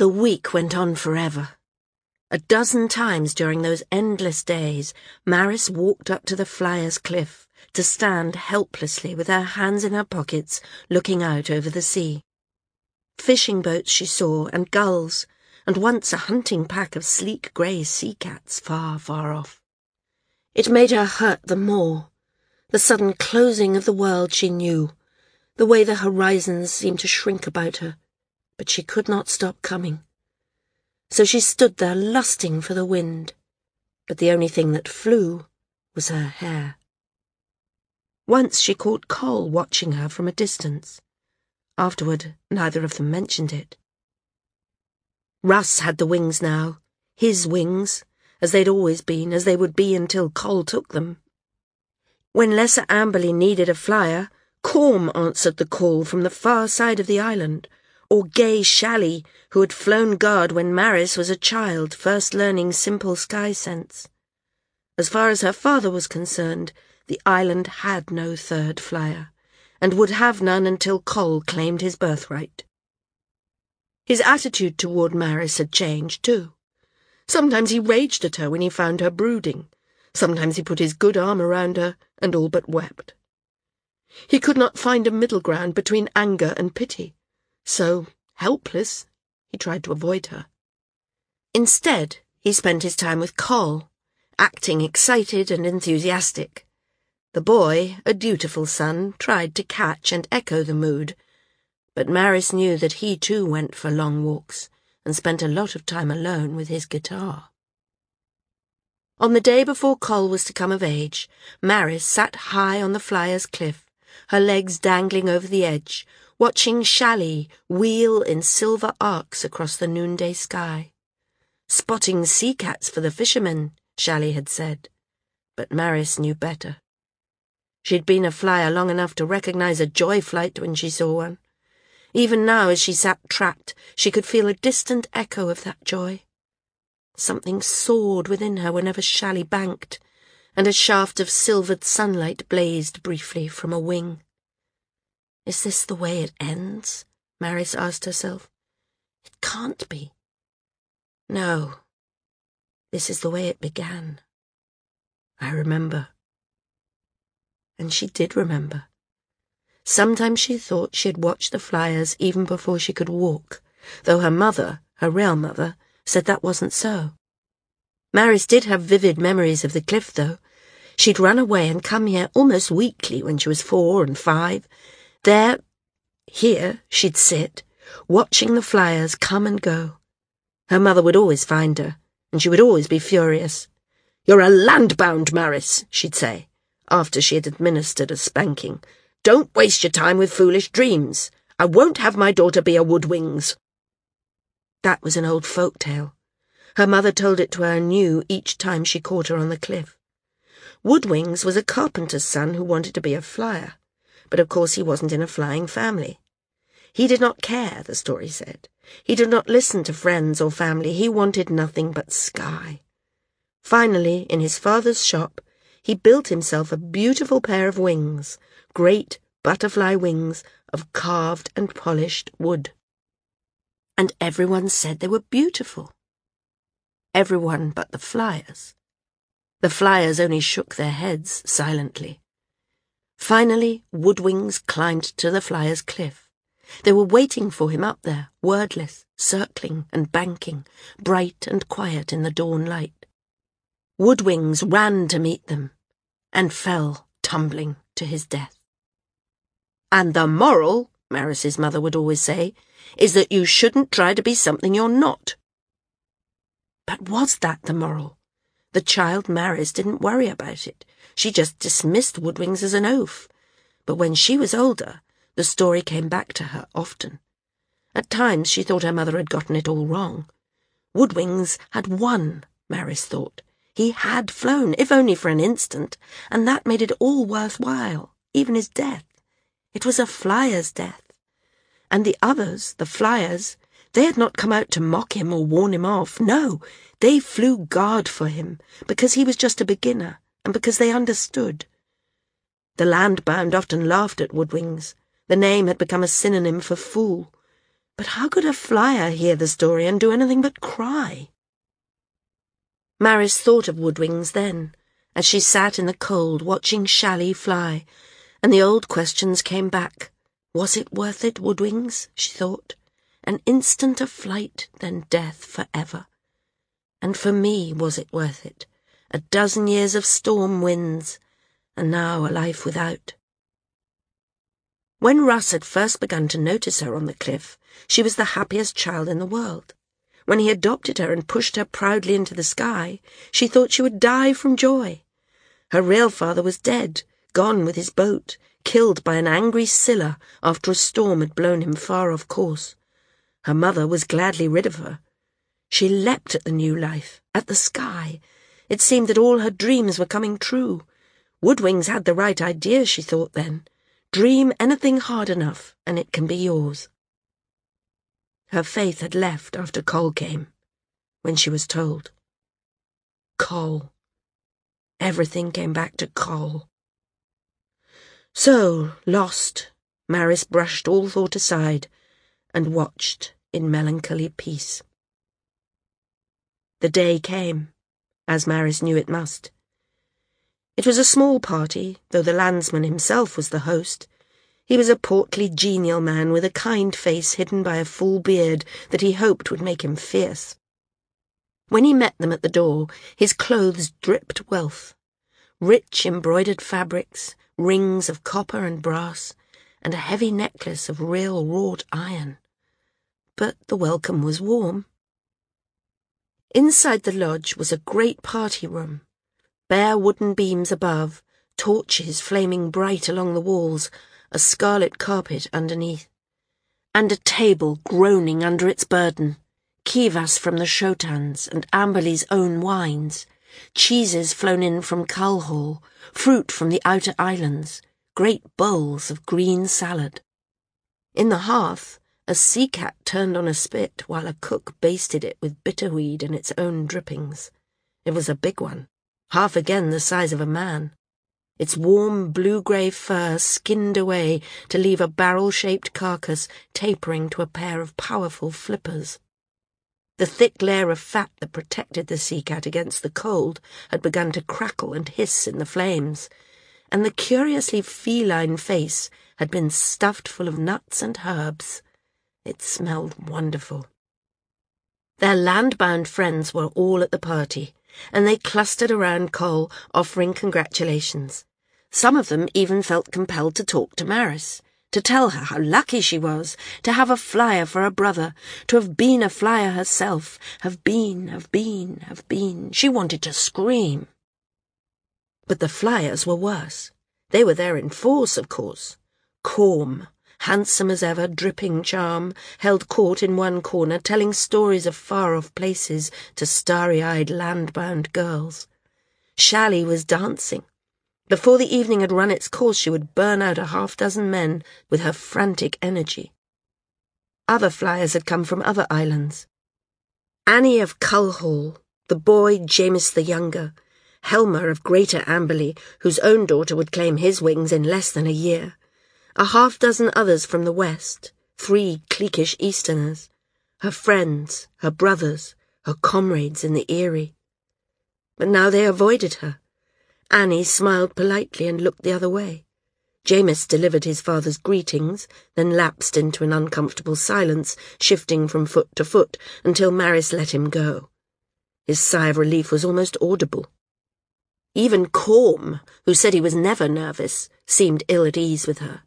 The week went on forever. A dozen times during those endless days, Maris walked up to the flyer's cliff to stand helplessly with her hands in her pockets, looking out over the sea. Fishing boats she saw, and gulls, and once a hunting pack of sleek grey sea cats far, far off. It made her hurt the more, the sudden closing of the world she knew, the way the horizons seemed to shrink about her but she could not stop coming. So she stood there lusting for the wind, but the only thing that flew was her hair. Once she caught Coll watching her from a distance. Afterward, neither of them mentioned it. Russ had the wings now, his wings, as they'd always been, as they would be until Coll took them. When Lesser Amberley needed a flyer, Corm answered the call from the far side of the island, or Gay Shally, who had flown guard when Maris was a child, first learning simple sky sense. As far as her father was concerned, the island had no third flyer, and would have none until Coll claimed his birthright. His attitude toward Maris had changed, too. Sometimes he raged at her when he found her brooding. Sometimes he put his good arm around her and all but wept. He could not find a middle ground between anger and pity so, helpless, he tried to avoid her. Instead, he spent his time with Coll, acting excited and enthusiastic. The boy, a dutiful son, tried to catch and echo the mood, but Maris knew that he too went for long walks and spent a lot of time alone with his guitar. On the day before Coll was to come of age, Maris sat high on the flyer's cliff, her legs dangling over the edge, watching Shally wheel in silver arcs across the noonday sky. Spotting sea cats for the fishermen, Shally had said. But Maris knew better. She'd been a flyer long enough to recognize a joy flight when she saw one. Even now, as she sat trapped, she could feel a distant echo of that joy. Something soared within her whenever Shally banked, and a shaft of silvered sunlight blazed briefly from a wing. Is this the way it ends? Maris asked herself. It can't be. No. This is the way it began. I remember. And she did remember. Sometimes she thought she had watched the flyers even before she could walk, though her mother, her real mother, said that wasn't so. Maris did have vivid memories of the cliff, though. She'd run away and come here almost weekly when she was four and five, there, here, she'd sit, watching the flyers come and go. Her mother would always find her, and she would always be furious. You're a landbound, Maris, she'd say, after she had administered a spanking. Don't waste your time with foolish dreams. I won't have my daughter be a woodwings. That was an old folk tale. Her mother told it to her anew each time she caught her on the cliff. Woodwings was a carpenter's son who wanted to be a flyer but of course he wasn't in a flying family. He did not care, the story said. He did not listen to friends or family. He wanted nothing but sky. Finally, in his father's shop, he built himself a beautiful pair of wings, great butterfly wings of carved and polished wood. And everyone said they were beautiful. Everyone but the flyers. The flyers only shook their heads silently. Finally, Woodwings climbed to the flyer's cliff. They were waiting for him up there, wordless, circling and banking, bright and quiet in the dawn light. Woodwings ran to meet them and fell tumbling to his death. And the moral, Maris's mother would always say, is that you shouldn't try to be something you're not. But was that the moral? The child Maris didn't worry about it. She just dismissed Woodwings as an oaf. But when she was older, the story came back to her often. At times she thought her mother had gotten it all wrong. Woodwings had won, Maris thought. He had flown, if only for an instant, and that made it all worthwhile, even his death. It was a flyer's death. And the others, the flyers, they had not come out to mock him or warn him off. No, they flew guard for him, because he was just a beginner, and because they understood. The landbound often laughed at Woodwings. The name had become a synonym for fool. But how could a flyer hear the story and do anything but cry? Maris thought of Woodwings then, as she sat in the cold watching Shally fly, and the old questions came back. Was it worth it, Woodwings? she thought. An instant of flight, then death for ever. And for me, was it worth it? A dozen years of storm winds, and now a life without. When Russ had first begun to notice her on the cliff, she was the happiest child in the world. When he adopted her and pushed her proudly into the sky, she thought she would die from joy. Her real father was dead, gone with his boat, killed by an angry Scylla after a storm had blown him far off course. Her mother was gladly rid of her. She leapt at the new life, at the sky. It seemed that all her dreams were coming true. Woodwings had the right idea, she thought then. Dream anything hard enough, and it can be yours. Her faith had left after Coll came, when she was told. Coll. Everything came back to Coll. So, lost, Maris brushed all thought aside and watched in melancholy peace. The day came, as Maris knew it must. It was a small party, though the landsman himself was the host. He was a portly, genial man with a kind face hidden by a full beard that he hoped would make him fierce. When he met them at the door, his clothes dripped wealth. Rich embroidered fabrics, rings of copper and brass, and a heavy necklace of real wrought iron. But the welcome was warm. Inside the lodge was a great party room bare wooden beams above, torches flaming bright along the walls, a scarlet carpet underneath, and a table groaning under its burden, kivas from the Shotans and Amberley's own wines, cheeses flown in from Culhall, fruit from the outer islands, great bowls of green salad. In the hearth, a sea cat turned on a spit while a cook basted it with bitterweed and its own drippings. It was a big one half again the size of a man. Its warm blue-grey fur skinned away to leave a barrel-shaped carcass tapering to a pair of powerful flippers. The thick layer of fat that protected the sea cat against the cold had begun to crackle and hiss in the flames, and the curiously feline face had been stuffed full of nuts and herbs. It smelled wonderful. Their land-bound friends were all at the party, and they clustered around Coll, offering congratulations. Some of them even felt compelled to talk to Maris, to tell her how lucky she was to have a flyer for a brother, to have been a flyer herself, have been, have been, have been. She wanted to scream. But the flyers were worse. They were there in force, of course. Corm, handsome as ever, dripping charm, held court in one corner, telling stories of far-off places to starry-eyed land-bound girls. Shally was dancing. Before the evening had run its course, she would burn out a half-dozen men with her frantic energy. Other flyers had come from other islands. Annie of Culhall, the boy Jameis the Younger, Helmer of Greater Amberley, whose own daughter would claim his wings in less than a year, a half dozen others from the west, three cliquish Easterners, her friends, her brothers, her comrades in the Eyrie. But now they avoided her. Annie smiled politely and looked the other way. Jameis delivered his father's greetings, then lapsed into an uncomfortable silence, shifting from foot to foot until Maris let him go. His sigh of relief was almost audible. Even Corm, who said he was never nervous, seemed ill at ease with her.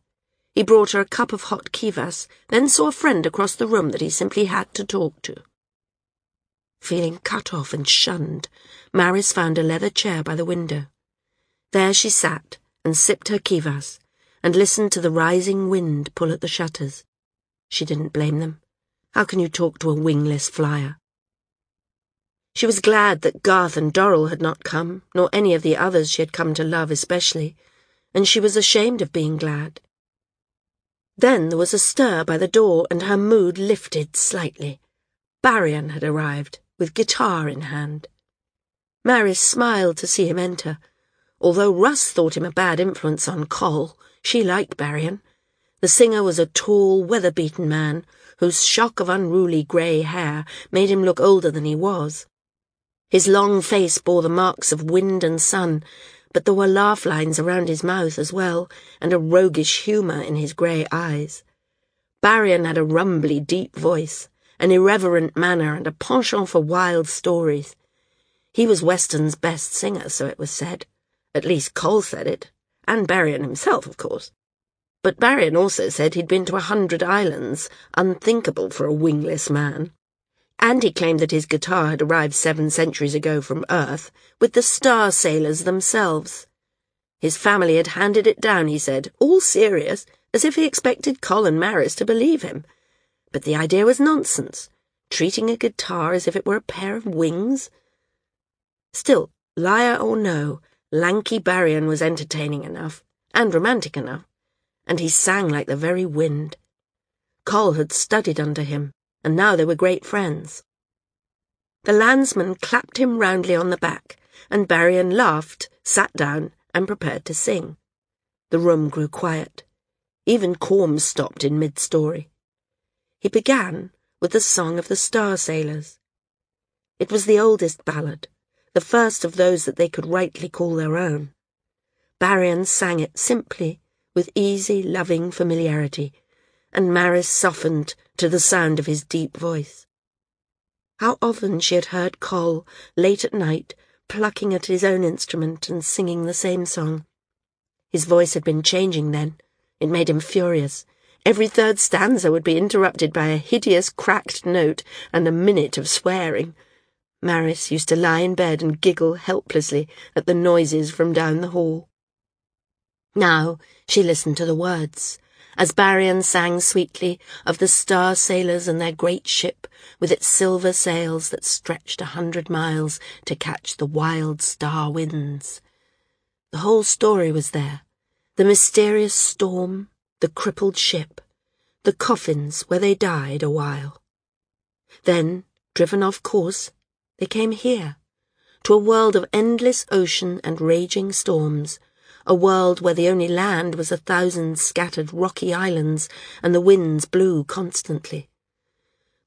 He brought her a cup of hot kivas, then saw a friend across the room that he simply had to talk to. Feeling cut off and shunned, Maris found a leather chair by the window. There she sat and sipped her kivas and listened to the rising wind pull at the shutters. She didn't blame them. How can you talk to a wingless flyer? She was glad that Garth and Dorrel had not come, nor any of the others she had come to love especially, and she was ashamed of being glad. Then there was a stir by the door, and her mood lifted slightly. Barrion had arrived, with guitar in hand. Maris smiled to see him enter. Although Russ thought him a bad influence on Coll, she liked Barrion. The singer was a tall, weather-beaten man whose shock of unruly grey hair made him look older than he was. His long face bore the marks of wind and sun, but there were laugh lines around his mouth as well, and a roguish humour in his grey eyes. Barrion had a rumbly, deep voice, an irreverent manner, and a penchant for wild stories. He was Weston's best singer, so it was said. At least Coll said it, and Barrion himself, of course. But Barrion also said he'd been to a hundred islands, unthinkable for a wingless man. And he claimed that his guitar had arrived seven centuries ago from Earth with the star sailors themselves. His family had handed it down, he said, all serious, as if he expected Colin Maris to believe him. But the idea was nonsense, treating a guitar as if it were a pair of wings. Still, liar or no, lanky Barrion was entertaining enough, and romantic enough, and he sang like the very wind. Coll had studied under him, and now they were great friends. The landsman clapped him roundly on the back, and Barrion laughed, sat down, and prepared to sing. The room grew quiet. Even Corm stopped in mid-story. He began with the Song of the Star Sailors. It was the oldest ballad, the first of those that they could rightly call their own. Barrion sang it simply, with easy, loving familiarity, and Maris softened to the sound of his deep voice. How often she had heard Coll, late at night, plucking at his own instrument and singing the same song. His voice had been changing then, it made him furious. Every third stanza would be interrupted by a hideous cracked note and a minute of swearing. Maris used to lie in bed and giggle helplessly at the noises from down the hall. Now she listened to the words, as Barrion sang sweetly of the star sailors and their great ship with its silver sails that stretched a hundred miles to catch the wild star winds. The whole story was there the mysterious storm, the crippled ship, the coffins where they died a while. Then, driven off course, they came here, to a world of endless ocean and raging storms, a world where the only land was a thousand scattered rocky islands and the winds blew constantly.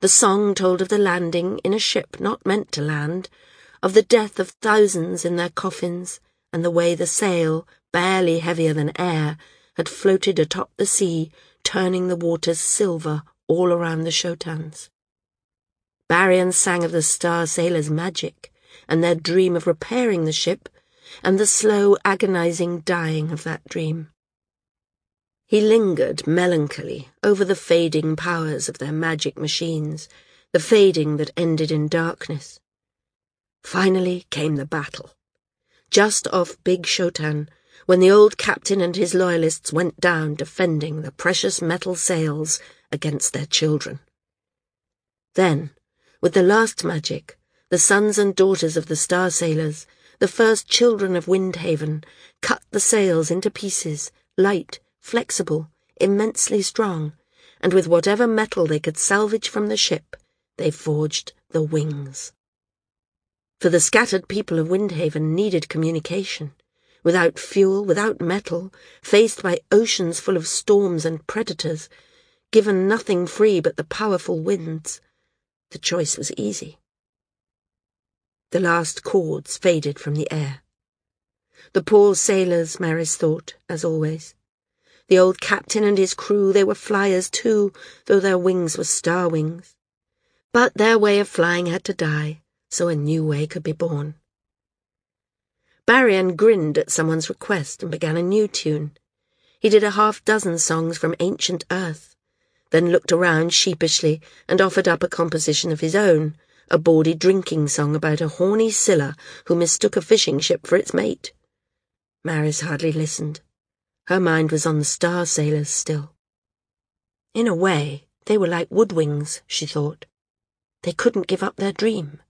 The song told of the landing in a ship not meant to land, of the death of thousands in their coffins, and the way the sail, barely heavier than air, had floated atop the sea, turning the waters silver all around the Shotans. Barrion sang of the star sailors' magic, and their dream of repairing the ship, and the slow, agonizing dying of that dream. He lingered melancholy over the fading powers of their magic machines, the fading that ended in darkness. Finally came the battle. Just off Big Shotan, when the old captain and his loyalists went down defending the precious metal sails against their children. Then, with the last magic, the sons and daughters of the Star Sailors, the first children of Windhaven, cut the sails into pieces, light, flexible, immensely strong, and with whatever metal they could salvage from the ship, they forged the wings. For the scattered people of Windhaven needed communication without fuel, without metal, faced by oceans full of storms and predators, given nothing free but the powerful winds, the choice was easy. The last chords faded from the air. The poor sailors, Maris thought, as always. The old captain and his crew, they were flyers too, though their wings were star wings. But their way of flying had to die, so a new way could be born. Barrion grinned at someone's request and began a new tune. He did a half dozen songs from ancient Earth, then looked around sheepishly and offered up a composition of his own, a bawdy drinking song about a horny Scylla who mistook a fishing ship for its mate. Maris hardly listened. Her mind was on the star sailors still. In a way, they were like woodwings, she thought. They couldn't give up their dream,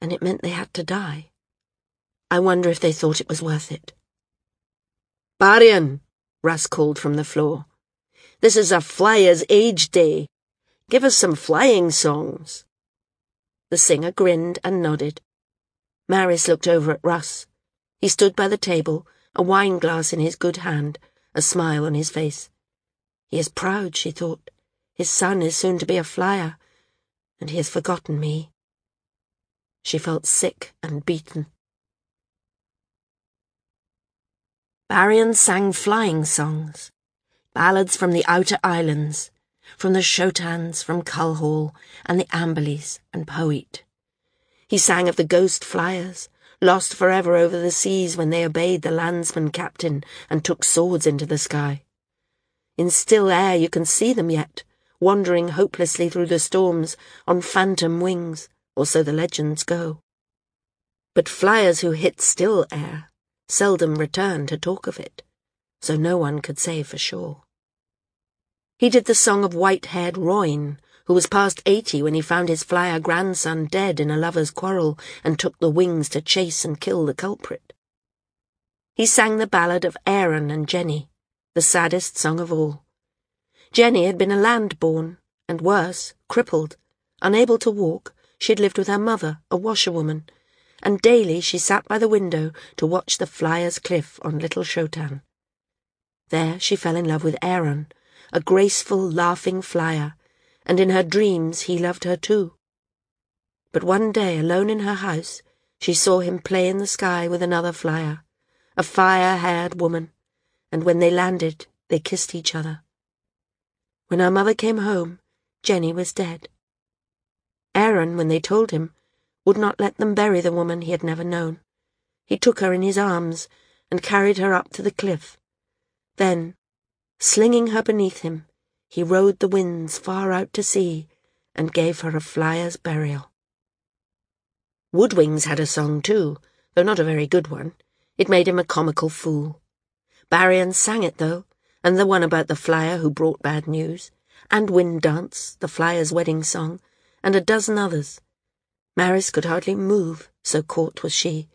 and it meant they had to die. I wonder if they thought it was worth it. Barrion, Russ called from the floor. This is a Flyer's Age Day. Give us some flying songs. The singer grinned and nodded. Maris looked over at Russ. He stood by the table, a wine glass in his good hand, a smile on his face. He is proud, she thought. His son is soon to be a flyer, and he has forgotten me. She felt sick and beaten. Barrion sang flying songs, ballads from the outer islands, from the Shotans, from Culhall, and the Amberleys and Poet. He sang of the ghost flyers, lost forever over the seas when they obeyed the landsman captain and took swords into the sky. In still air you can see them yet, wandering hopelessly through the storms on phantom wings, or so the legends go. But flyers who hit still air seldom return to talk of it, so no one could say for sure. He did the song of white-haired Royne, who was past eighty when he found his flyer grandson dead in a lover's quarrel and took the wings to chase and kill the culprit. He sang the ballad of Aaron and Jenny, the saddest song of all. Jenny had been a land-born, and worse, crippled. Unable to walk, she had lived with her mother, a washerwoman, and daily she sat by the window to watch the flyer's cliff on Little Shotan. There she fell in love with Aaron, a graceful, laughing flyer, and in her dreams he loved her too. But one day, alone in her house, she saw him play in the sky with another flyer, a fire-haired woman, and when they landed, they kissed each other. When our mother came home, Jenny was dead. Aaron, when they told him, would not let them bury the woman he had never known. He took her in his arms and carried her up to the cliff. Then, slinging her beneath him, he rode the winds far out to sea and gave her a flyer's burial. Woodwings had a song too, though not a very good one. It made him a comical fool. Barrion sang it, though, and the one about the flyer who brought bad news, and Wind Dance, the flyer's wedding song, and a dozen others. Maris could hardly move, so caught was she.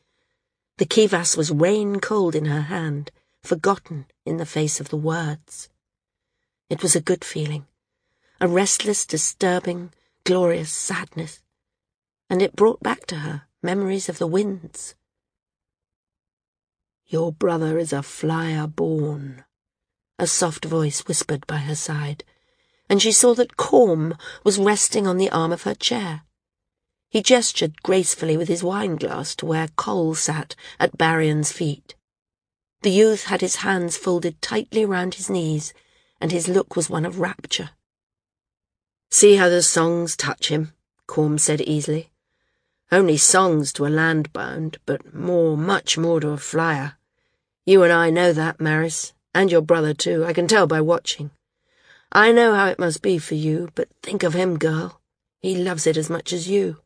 The kivas was rain cold in her hand, forgotten in the face of the words. It was a good feeling, a restless, disturbing, glorious sadness, and it brought back to her memories of the winds. Your brother is a flyer born, a soft voice whispered by her side, and she saw that Corm was resting on the arm of her chair. He gestured gracefully with his wine-glass to where Coll sat at Barrion's feet. The youth had his hands folded tightly round his knees, and his look was one of rapture. See how the songs touch him, Corm said easily. Only songs to a landbound, but more, much more to a flyer. You and I know that, Maris, and your brother too, I can tell by watching. I know how it must be for you, but think of him, girl. He loves it as much as you.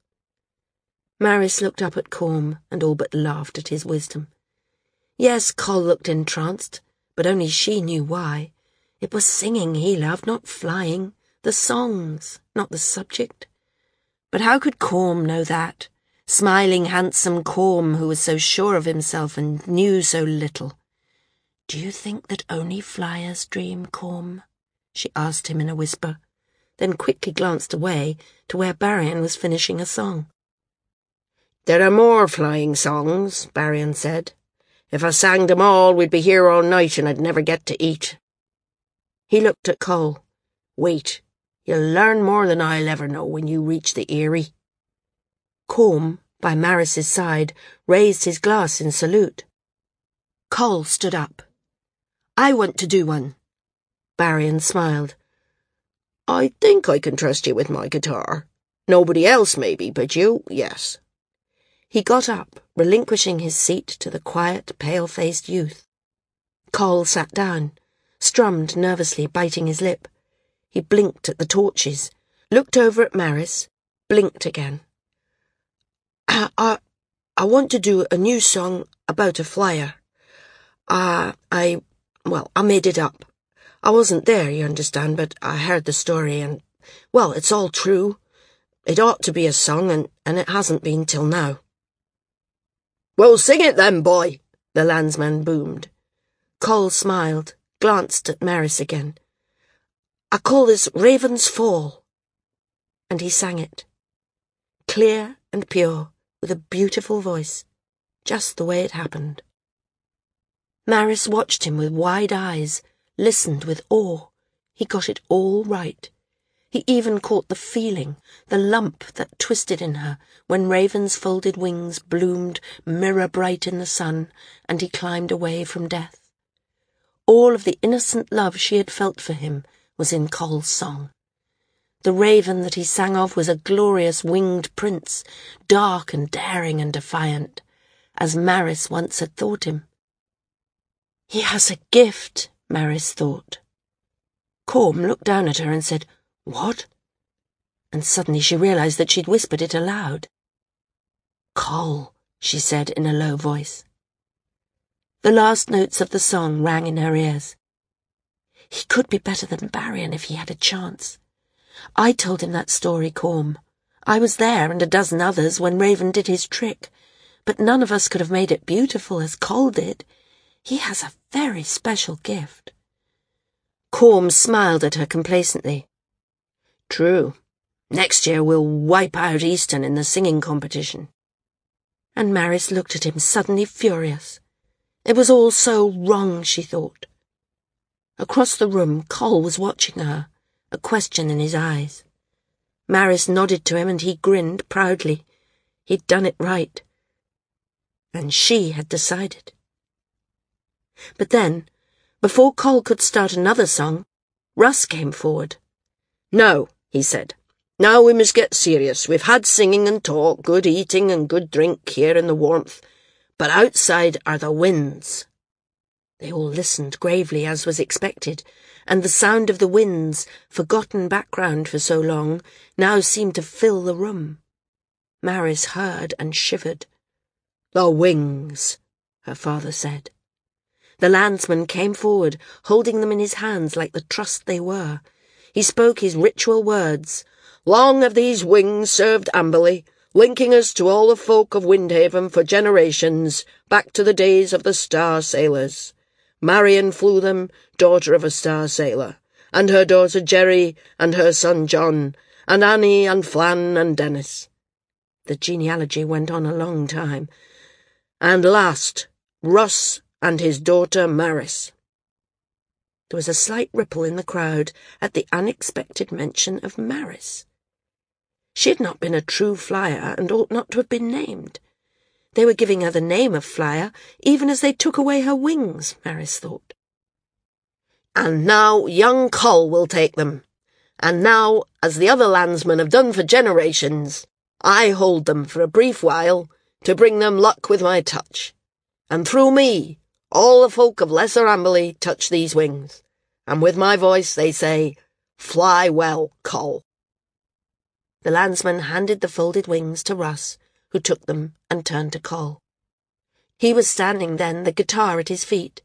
Maris looked up at Corm and all but laughed at his wisdom. Yes, Coll looked entranced, but only she knew why. It was singing he loved, not flying. The songs, not the subject. But how could Corm know that? Smiling, handsome Corm, who was so sure of himself and knew so little. Do you think that only flyers dream, Corm? she asked him in a whisper, then quickly glanced away to where Barrion was finishing a song. There are more flying songs, Barrion said. If I sang them all, we'd be here all night and I'd never get to eat. He looked at Coll. Wait, you'll learn more than I'll ever know when you reach the Eyrie. Corm, by Maris's side, raised his glass in salute. Coll stood up. I want to do one. Barrion smiled. I think I can trust you with my guitar. Nobody else, maybe, but you, yes. He got up, relinquishing his seat to the quiet, pale-faced youth. Coll sat down strummed nervously, biting his lip. He blinked at the torches, looked over at Maris, blinked again. I, I, I want to do a new song about a flyer. Uh, I, well, I made it up. I wasn't there, you understand, but I heard the story and, well, it's all true. It ought to be a song and, and it hasn't been till now. Well, sing it then, boy, the landsman boomed. Coll smiled glanced at Maris again. I call this Raven's Fall. And he sang it. Clear and pure, with a beautiful voice, just the way it happened. Maris watched him with wide eyes, listened with awe. He got it all right. He even caught the feeling, the lump that twisted in her when Raven's folded wings bloomed mirror bright in the sun and he climbed away from death. All of the innocent love she had felt for him was in Coll's song. The raven that he sang of was a glorious winged prince, dark and daring and defiant, as Maris once had thought him. He has a gift, Maris thought. Corm looked down at her and said, What? And suddenly she realized that she'd whispered it aloud. Coll, she said in a low voice. The last notes of the song rang in her ears. He could be better than Barrion if he had a chance. I told him that story, Corm. I was there and a dozen others when Raven did his trick, but none of us could have made it beautiful as Coll did. He has a very special gift. Corm smiled at her complacently. True. Next year we'll wipe out Easton in the singing competition. And Maris looked at him, suddenly furious. It was all so wrong, she thought. Across the room, Coll was watching her, a question in his eyes. Maris nodded to him and he grinned proudly. He'd done it right. And she had decided. But then, before Coll could start another song, Russ came forward. No, he said. Now we must get serious. We've had singing and talk, good eating and good drink here in the warmth, but outside are the winds. They all listened gravely, as was expected, and the sound of the winds, forgotten background for so long, now seemed to fill the room. Maris heard and shivered. The wings, her father said. The landsman came forward, holding them in his hands like the trust they were. He spoke his ritual words. Long have these wings served Amberley, linking us to all the folk of Windhaven for generations, back to the days of the Star Sailors. Marion flew them, daughter of a Star Sailor, and her daughter Jerry, and her son John, and Annie, and Flann, and Dennis. The genealogy went on a long time. And last, Russ and his daughter Maris. There was a slight ripple in the crowd at the unexpected mention of Maris. She had not been a true flyer and ought not to have been named. They were giving her the name of flyer, even as they took away her wings, Maris thought. And now young Coll will take them. And now, as the other landsmen have done for generations, I hold them for a brief while to bring them luck with my touch. And through me, all the folk of Lesser Amberley touch these wings, and with my voice they say, Fly well, Coll. The landsman handed the folded wings to Russ, who took them and turned to Coll. He was standing then, the guitar at his feet,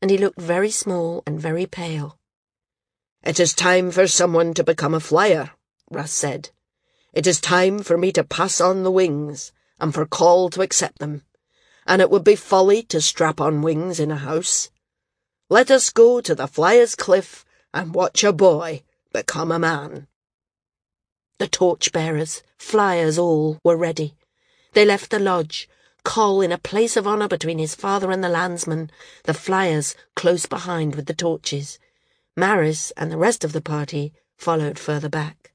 and he looked very small and very pale. It is time for someone to become a flyer, Russ said. It is time for me to pass on the wings, and for Coll to accept them and it would be folly to strap on wings in a house. Let us go to the Flyer's Cliff and watch a boy become a man. The torch-bearers, flyers all, were ready. They left the lodge, Coll in a place of honour between his father and the landsman, the flyers close behind with the torches. Maris and the rest of the party followed further back.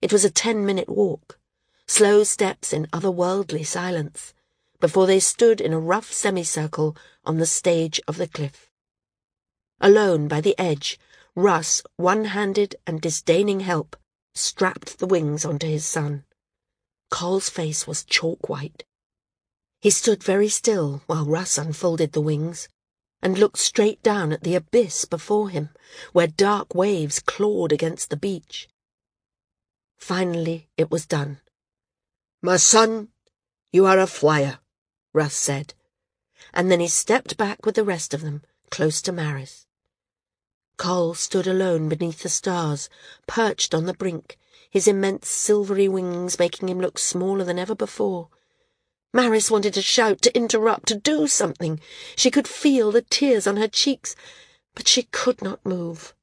It was a ten-minute walk, slow steps in otherworldly silence before they stood in a rough semicircle on the stage of the cliff. Alone by the edge, Russ, one-handed and disdaining help, strapped the wings onto his son. Coll's face was chalk white. He stood very still while Russ unfolded the wings and looked straight down at the abyss before him, where dark waves clawed against the beach. Finally it was done. My son, you are a flyer. Russ said, and then he stepped back with the rest of them, close to Maris. Coll stood alone beneath the stars, perched on the brink, his immense silvery wings making him look smaller than ever before. Maris wanted to shout, to interrupt, to do something. She could feel the tears on her cheeks, but she could not move.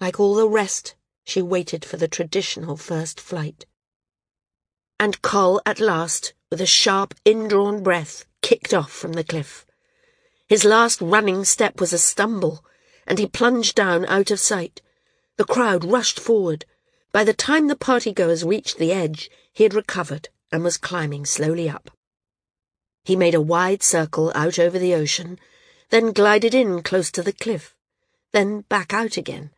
Like all the rest, she waited for the traditional first flight. And Coll, at last, with a sharp, indrawn breath, kicked off from the cliff. His last running step was a stumble, and he plunged down out of sight. The crowd rushed forward. By the time the partygoers reached the edge, he had recovered and was climbing slowly up. He made a wide circle out over the ocean, then glided in close to the cliff, then back out again.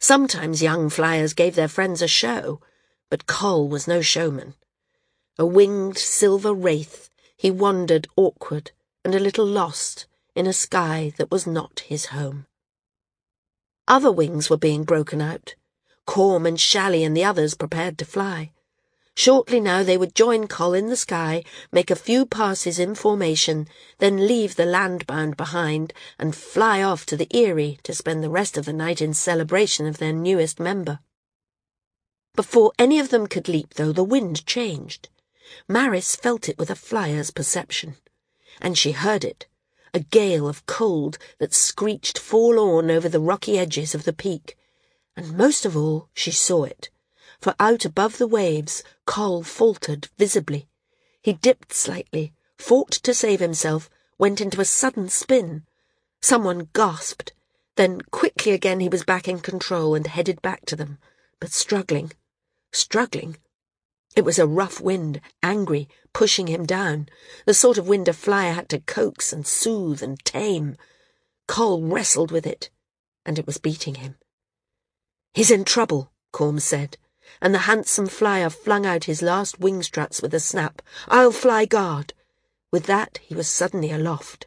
Sometimes young flyers gave their friends a show, but Coll was no showman. A winged silver wraith, he wandered awkward and a little lost in a sky that was not his home. Other wings were being broken out. Corm and Shally and the others prepared to fly. Shortly now they would join Coll in the sky, make a few passes in formation, then leave the landbound behind and fly off to the Eyrie to spend the rest of the night in celebration of their newest member. Before any of them could leap, though, the wind changed. Maris felt it with a flyer's perception, and she heard it, a gale of cold that screeched forlorn over the rocky edges of the peak, and most of all she saw it, for out above the waves Coll faltered visibly. He dipped slightly, fought to save himself, went into a sudden spin. Someone gasped. Then quickly again he was back in control and headed back to them, but struggling, struggling. It was a rough wind, angry, pushing him down, the sort of wind a flyer had to coax and soothe and tame. Coll wrestled with it, and it was beating him. He's in trouble, Corm said, and the handsome flyer flung out his last wing struts with a snap. I'll fly guard. With that, he was suddenly aloft.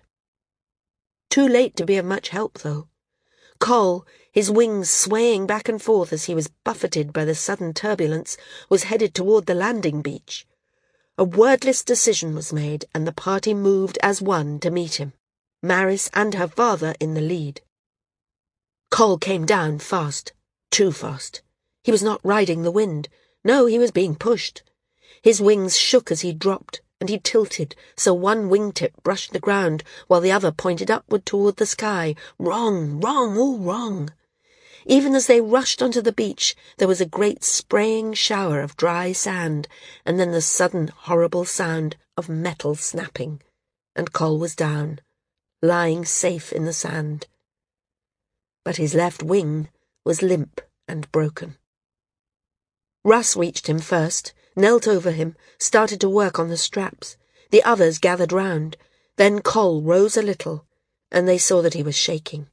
Too late to be of much help, though. Coll, his wings swaying back and forth as he was buffeted by the sudden turbulence, was headed toward the landing beach. A wordless decision was made, and the party moved as one to meet him, Maris and her father in the lead. Coll came down fast, too fast. He was not riding the wind. No, he was being pushed. His wings shook as he dropped, and he tilted, so one wingtip brushed the ground, while the other pointed upward toward the sky. Wrong, wrong, all wrong. Even as they rushed onto the beach, there was a great spraying shower of dry sand, and then the sudden horrible sound of metal snapping, and Coll was down, lying safe in the sand. But his left wing was limp and broken. Russ reached him first, knelt over him, started to work on the straps. The others gathered round. Then Coll rose a little, and they saw that he was shaking,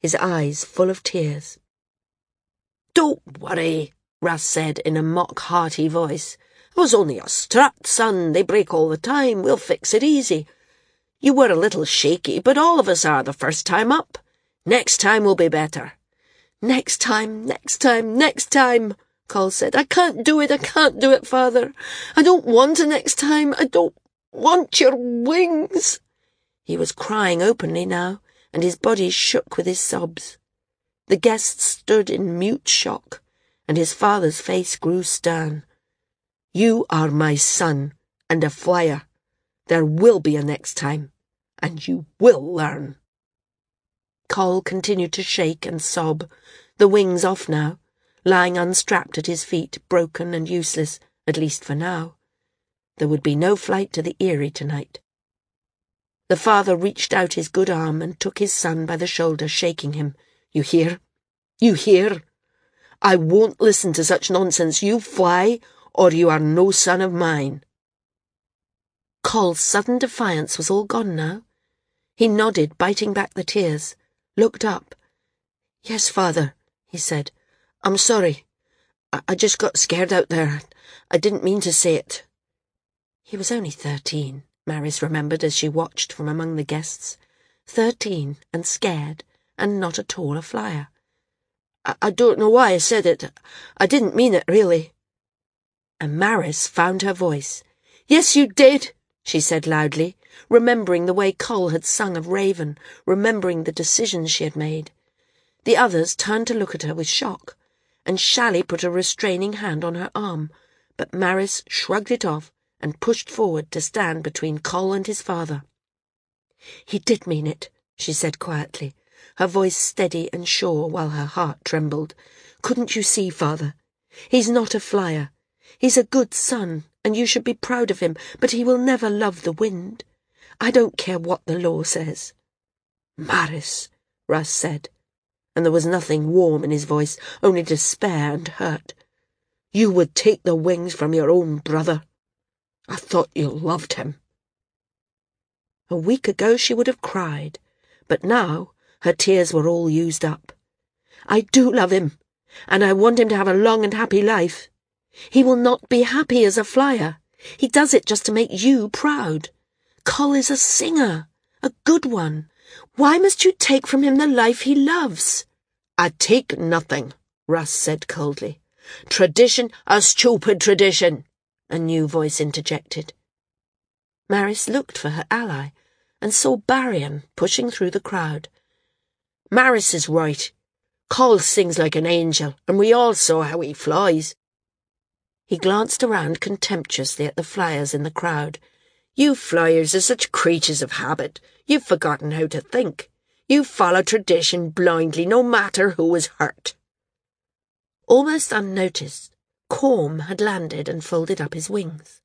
his eyes full of tears. Don't worry, Russ said in a mock-hearty voice. It was only a strut, son. They break all the time. We'll fix it easy. You were a little shaky, but all of us are the first time up. Next time will be better. Next time, next time, next time, Coll said. I can't do it, I can't do it, father. I don't want a next time. I don't want your wings. He was crying openly now, and his body shook with his sobs. The guests stood in mute shock, and his father's face grew stern. You are my son, and a flyer. There will be a next time, and you will learn. Coll continued to shake and sob, the wings off now, lying unstrapped at his feet, broken and useless, at least for now. There would be no flight to the Eyrie tonight. The father reached out his good arm and took his son by the shoulder, shaking him. You hear? You hear? I won't listen to such nonsense. You fly, or you are no son of mine. Coll's sudden defiance was all gone now. He nodded, biting back the tears, looked up. Yes, father, he said. I'm sorry. I, I just got scared out there. I didn't mean to say it. He was only thirteen, Maris remembered as she watched from among the guests. Thirteen, and scared, and not at all a flyer. I, I don't know why I said it. I didn't mean it, really. And Maris found her voice. Yes, you did, she said loudly, remembering the way Coll had sung of Raven, remembering the decisions she had made. The others turned to look at her with shock, and Shally put a restraining hand on her arm, but Maris shrugged it off and pushed forward to stand between Coll and his father. He did mean it, she said quietly her voice steady and sure while her heart trembled. Couldn't you see, father? He's not a flyer. He's a good son, and you should be proud of him, but he will never love the wind. I don't care what the law says. Maris, Russ said. and there was nothing warm in his voice, only despair and hurt. You would take the wings from your own brother. I thought you loved him. A week ago she would have cried, but now her tears were all used up. I do love him, and I want him to have a long and happy life. He will not be happy as a flyer. He does it just to make you proud. Coll is a singer, a good one. Why must you take from him the life he loves? I take nothing, Russ said coldly. Tradition, a stupid tradition, a new voice interjected. Maris looked for her ally and saw Barrion pushing through the crowd. Maris is right. Coll sings like an angel, and we all saw how he flies. He glanced around contemptuously at the flyers in the crowd. You flyers are such creatures of habit. You've forgotten how to think. You follow tradition blindly, no matter who is hurt. Almost unnoticed, Corm had landed and folded up his wings.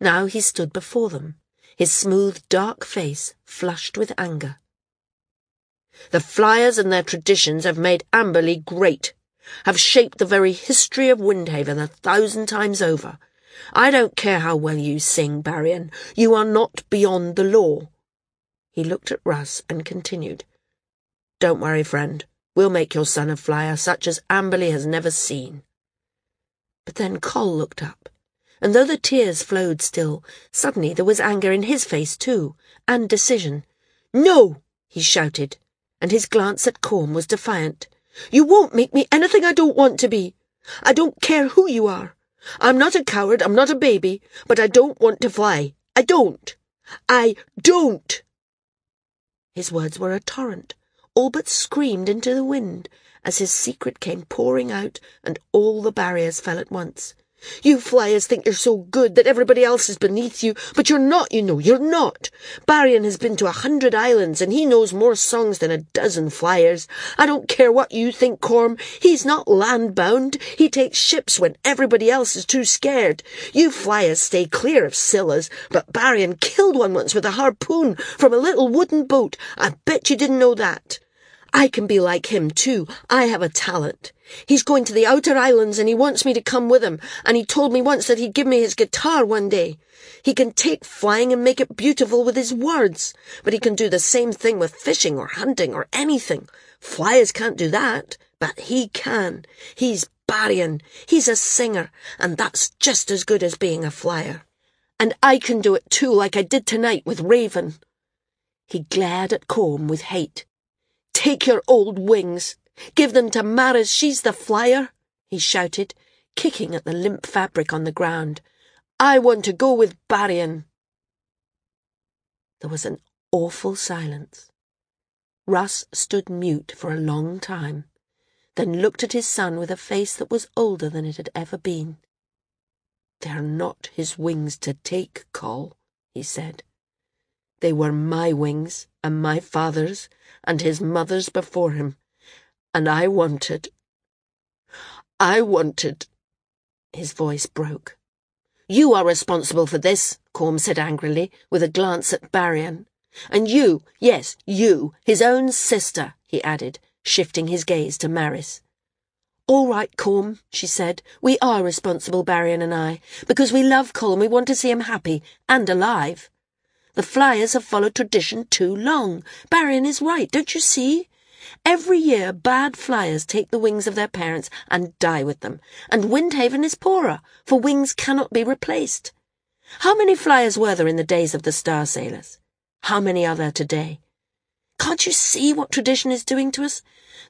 Now he stood before them, his smooth, dark face flushed with anger. The Flyers and their traditions have made Amberley great, have shaped the very history of Windhaven a thousand times over. I don't care how well you sing, Barrion. You are not beyond the law. He looked at Russ and continued. Don't worry, friend. We'll make your son a flyer such as Amberley has never seen. But then Coll looked up, and though the tears flowed still, suddenly there was anger in his face too, and decision. No! he shouted, and his glance at Corm was defiant. You won't make me anything I don't want to be. I don't care who you are. I'm not a coward, I'm not a baby, but I don't want to fly. I don't. I don't. His words were a torrent, all but screamed into the wind, as his secret came pouring out and all the barriers fell at once. You flyers think you're so good that everybody else is beneath you, but you're not, you know, you're not. Barrion has been to a hundred islands, and he knows more songs than a dozen flyers. I don't care what you think, Corm. He's not land-bound. He takes ships when everybody else is too scared. You flyers stay clear of Scylla's, but Barrion killed one once with a harpoon from a little wooden boat. I bet you didn't know that. I can be like him, too. I have a talent. He's going to the outer islands and he wants me to come with him, and he told me once that he'd give me his guitar one day. He can take flying and make it beautiful with his words, but he can do the same thing with fishing or hunting or anything. Flyers can't do that, but he can. He's Barrion. He's a singer, and that's just as good as being a flyer. And I can do it too, like I did tonight with Raven. He glared at Corm with hate. Take your old wings. Give them to Maris, she's the flyer, he shouted, kicking at the limp fabric on the ground. I want to go with Barrion. There was an awful silence. Russ stood mute for a long time, then looked at his son with a face that was older than it had ever been. They're not his wings to take, Coll, he said. They were my wings, and my father's, and his mother's before him and I wanted. I wanted. His voice broke. You are responsible for this, Corm said angrily, with a glance at Barrion. And you, yes, you, his own sister, he added, shifting his gaze to Maris. All right, Corm, she said. We are responsible, Barrion and I, because we love Coll and we want to see him happy and alive. The Flyers have followed tradition too long. Barrion is right, don't you see? Every year bad flyers take the wings of their parents and die with them, and Windhaven is poorer, for wings cannot be replaced. How many flyers were there in the days of the star sailors? How many are there today? Can't you see what tradition is doing to us?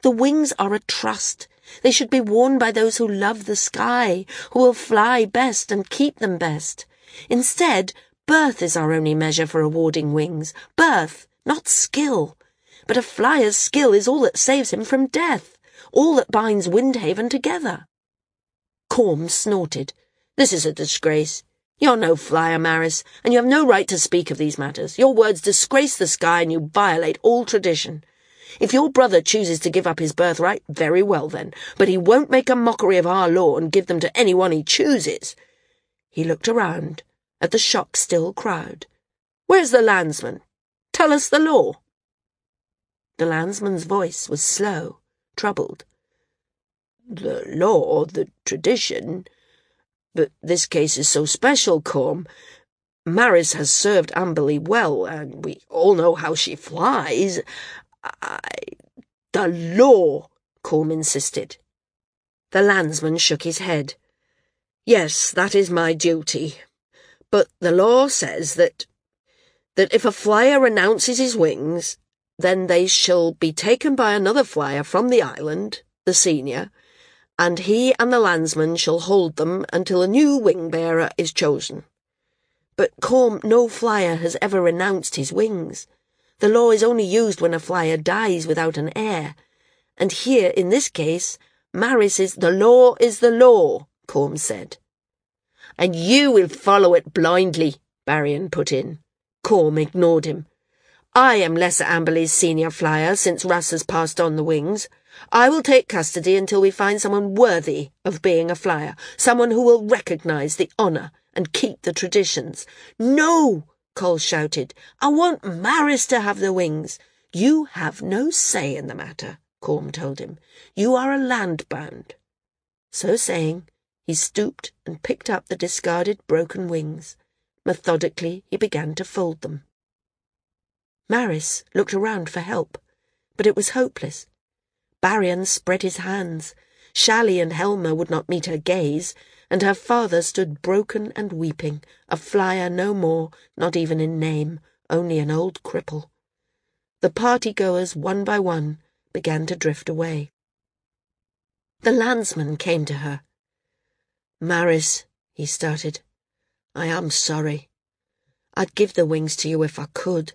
The wings are a trust. They should be worn by those who love the sky, who will fly best and keep them best. Instead, birth is our only measure for awarding wings. Birth, not skill. But a flyer's skill is all that saves him from death, all that binds Windhaven together. Corm snorted. This is a disgrace. You're no flyer, Maris, and you have no right to speak of these matters. Your words disgrace the sky, and you violate all tradition. If your brother chooses to give up his birthright, very well then, but he won't make a mockery of our law and give them to anyone he chooses. He looked around at the shock-still crowd. Where's the landsman? Tell us the law. The landsman's voice was slow, troubled. The law, the tradition. But this case is so special, Corm. Maris has served Amberley well, and we all know how she flies. I... The law, Corm insisted. The landsman shook his head. Yes, that is my duty. But the law says that that if a flyer renounces his wings, then they shall be taken by another flyer from the island, the senior, and he and the landsman shall hold them until a new wing bearer is chosen. But Corm, no flyer has ever renounced his wings. The law is only used when a flyer dies without an heir. And here, in this case, Maris is the law is the law, Corm said. And you will follow it blindly, Barrion put in. Corm ignored him. I am Lesser Amberley's senior flyer since Russ has passed on the wings. I will take custody until we find someone worthy of being a flyer, someone who will recognize the honour and keep the traditions. No, Coll shouted. I want Maris to have the wings. You have no say in the matter, Corm told him. You are a landbound. So saying, he stooped and picked up the discarded broken wings. Methodically, he began to fold them. Maris looked around for help, but it was hopeless. Barrion spread his hands. Shally and Helmer would not meet her gaze, and her father stood broken and weeping, a flyer no more, not even in name, only an old cripple. The party-goers, one by one, began to drift away. The landsman came to her. Maris, he started, I am sorry. I'd give the wings to you if I could.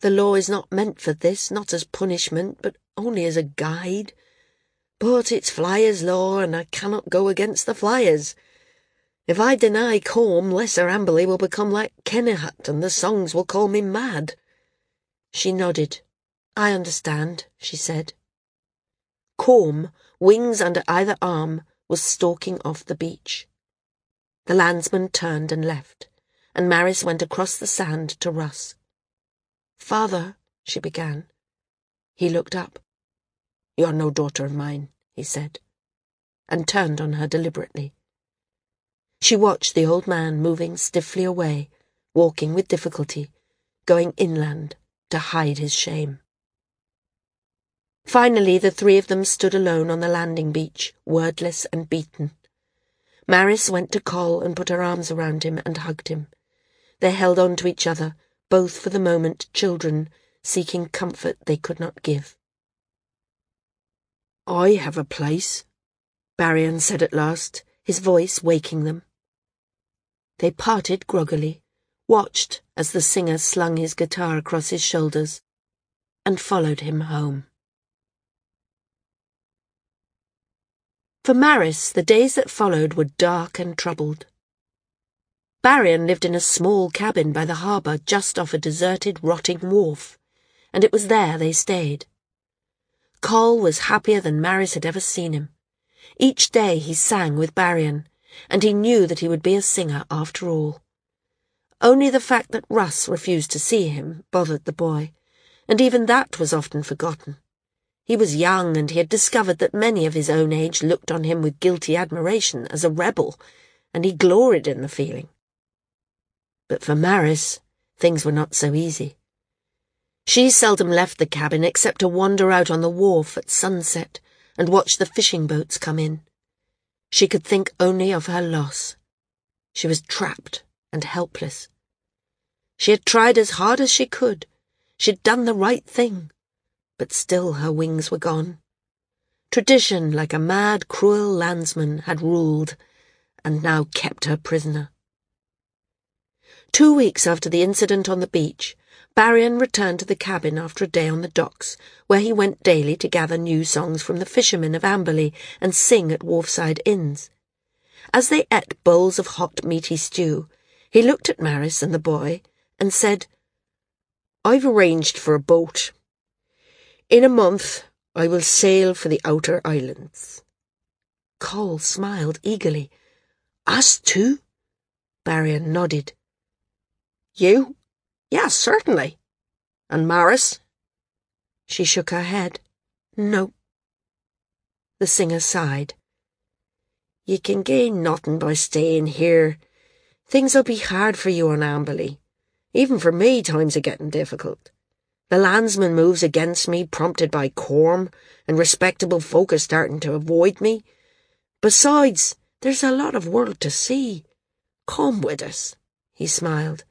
The law is not meant for this, not as punishment, but only as a guide. But it's Flyers' law, and I cannot go against the Flyers. If I deny Corm, Lesser Amberley will become like Kennehut, and the songs will call me mad. She nodded. I understand, she said. Corm, wings under either arm, was stalking off the beach. The landsman turned and left, and Maris went across the sand to Russ. Father, she began. He looked up. You're no daughter of mine, he said, and turned on her deliberately. She watched the old man moving stiffly away, walking with difficulty, going inland to hide his shame. Finally, the three of them stood alone on the landing beach, wordless and beaten. Maris went to Coll and put her arms around him and hugged him. They held on to each other, both for the moment children, seeking comfort they could not give. I have a place, Barrion said at last, his voice waking them. They parted groggily, watched as the singer slung his guitar across his shoulders, and followed him home. For Maris, the days that followed were dark and troubled. Barrion lived in a small cabin by the harbour just off a deserted, rotting wharf, and it was there they stayed. Coll was happier than Maris had ever seen him. Each day he sang with Barrion, and he knew that he would be a singer after all. Only the fact that Russ refused to see him bothered the boy, and even that was often forgotten. He was young, and he had discovered that many of his own age looked on him with guilty admiration as a rebel, and he gloried in the feeling. But for Maris, things were not so easy. She seldom left the cabin except to wander out on the wharf at sunset and watch the fishing boats come in. She could think only of her loss. She was trapped and helpless. She had tried as hard as she could. She'd done the right thing but still her wings were gone. Tradition, like a mad, cruel landsman, had ruled, and now kept her prisoner. Two weeks after the incident on the beach, Barrion returned to the cabin after a day on the docks, where he went daily to gather new songs from the fishermen of Amberley and sing at wharfside inns. As they ate bowls of hot meaty stew, he looked at Maris and the boy and said, I've arranged for a boat in a month I will sail for the outer islands. Coll smiled eagerly. Us too? Barrion nodded. You? Yes, certainly. And Maris? She shook her head. No. The singer sighed. You can gain nothing by staying here. Things'll be hard for you on Amberley. Even for me, times are getting difficult. The landsman moves against me, prompted by Corm, and respectable folk are starting to avoid me. Besides, there's a lot of world to see. Come with us, he smiled.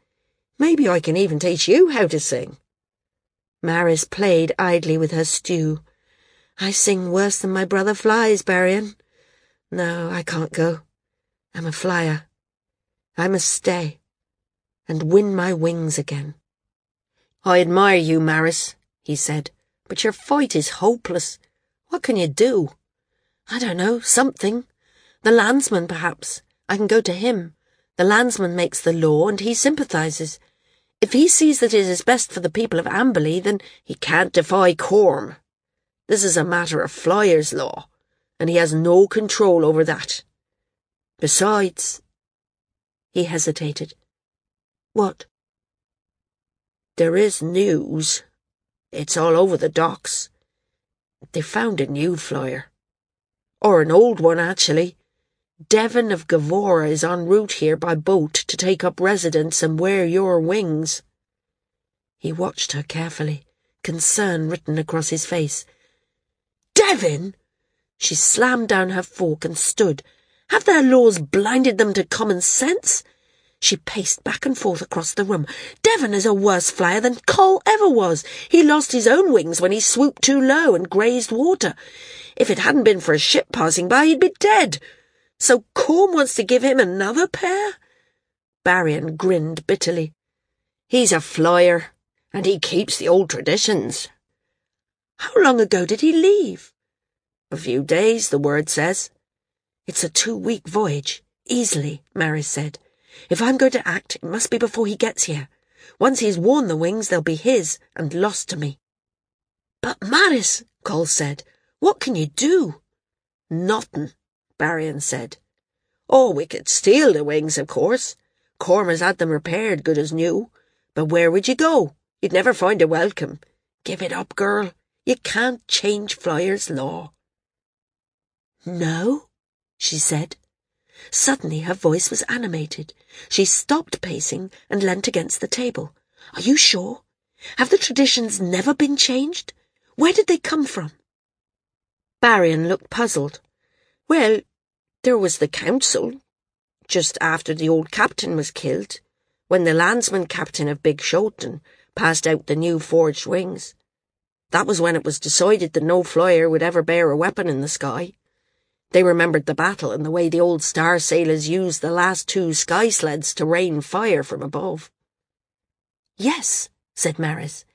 Maybe I can even teach you how to sing. Maris played idly with her stew. I sing worse than my brother flies, Barrion. No, I can't go. I'm a flyer. I must stay and win my wings again. I admire you, Maris, he said, but your fight is hopeless. What can you do? I don't know, something. The landsman, perhaps. I can go to him. The landsman makes the law, and he sympathises. If he sees that it is best for the people of Amberley, then he can't defy Corm. This is a matter of Flyer's law, and he has no control over that. Besides, he hesitated. What? There is news. It's all over the docks. They found a new flyer. Or an old one, actually. Devon of Gavora is en route here by boat to take up residence and wear your wings. He watched her carefully, concern written across his face. Devon! She slammed down her fork and stood. Have their laws blinded them to common sense? She paced back and forth across the room. Devon is a worse flyer than Coll ever was. He lost his own wings when he swooped too low and grazed water. If it hadn't been for a ship passing by, he'd be dead. So Corm wants to give him another pair? Barrion grinned bitterly. He's a flyer, and he keeps the old traditions. How long ago did he leave? A few days, the word says. It's a two-week voyage. Easily, Maris said. If I'm going to act, it must be before he gets here. Once he's worn the wings, they'll be his and lost to me. But Maris, Coll said, what can you do? Nothin', Barrion said. Oh, we could steal the wings, of course. Corm had them repaired good as new. But where would you go? You'd never find a welcome. Give it up, girl. You can't change Flyer's law. No, she said. Suddenly her voice was animated. She stopped pacing and leant against the table. Are you sure? Have the traditions never been changed? Where did they come from? Barrion looked puzzled. Well, there was the council, just after the old captain was killed, when the landsman captain of Big Shotan passed out the new forged wings. That was when it was decided that no flyer would ever bear a weapon in the sky. They remembered the battle and the way the old star sailors used the last two sky sleds to rain fire from above. Yes, said Maris.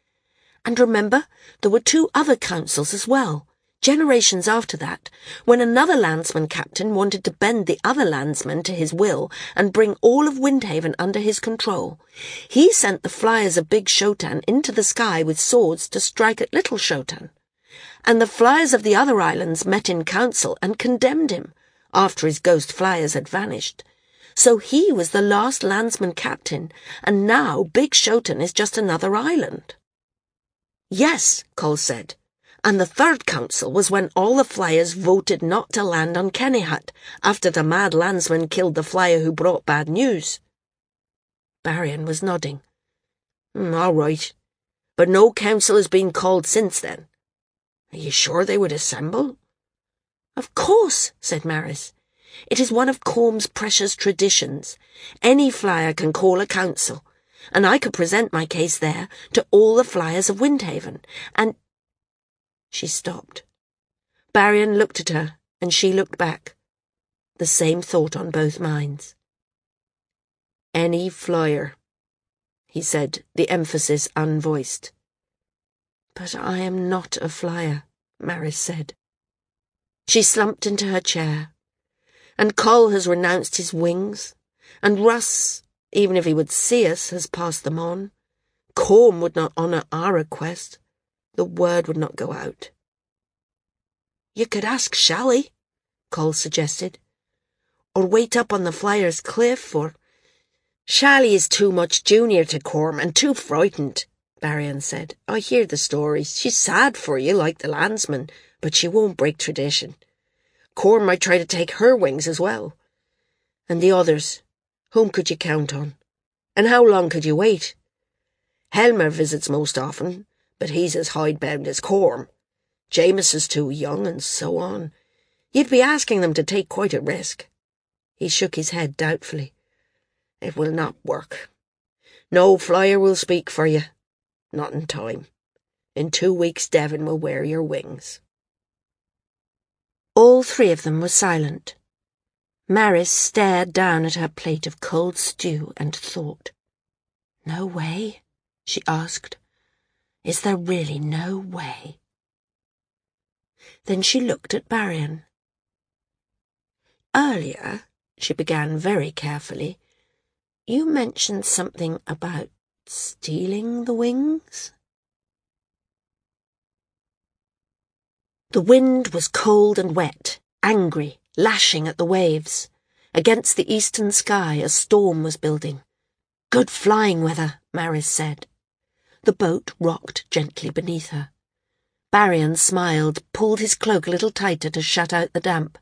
And remember, there were two other councils as well, generations after that, when another landsman captain wanted to bend the other landsman to his will and bring all of Windhaven under his control. He sent the flyers of Big Shotan into the sky with swords to strike at Little Shotan and the flyers of the other islands met in council and condemned him, after his ghost flyers had vanished. So he was the last landsman captain, and now Big Shotan is just another island. Yes, Coll said, and the third council was when all the flyers voted not to land on Kennehut after the mad landsman killed the flyer who brought bad news. Barrion was nodding. Mm, all right, but no council has been called since then. Are you sure they would assemble? Of course, said Maris. It is one of Corm's precious traditions. Any flyer can call a council, and I could present my case there to all the flyers of Windhaven, and... She stopped. Barrion looked at her, and she looked back. The same thought on both minds. Any flyer, he said, the emphasis unvoiced. But I am not a flyer, Maris said. She slumped into her chair. And Coll has renounced his wings, and Russ, even if he would see us, has passed them on. Corm would not honour our request. The word would not go out. You could ask Shally, Coll suggested. Or wait up on the flyer's cliff, or... Shally is too much junior to Corm and too frightened. Barrion said. I hear the stories. She's sad for you, like the landsman, but she won't break tradition. Corm might try to take her wings as well. And the others, whom could you count on? And how long could you wait? Helmer visits most often, but he's as hidebound as Corm. Jameis is too young, and so on. You'd be asking them to take quite a risk. He shook his head doubtfully. It will not work. No flyer will speak for you. Not in time. In two weeks Devon will wear your wings. All three of them were silent. Maris stared down at her plate of cold stew and thought. No way? she asked. Is there really no way? Then she looked at Barrion. Earlier, she began very carefully, you mentioned something about stealing the wings? The wind was cold and wet, angry, lashing at the waves. Against the eastern sky, a storm was building. Good flying weather, Maris said. The boat rocked gently beneath her. Barrion smiled, pulled his cloak a little tighter to shut out the damp.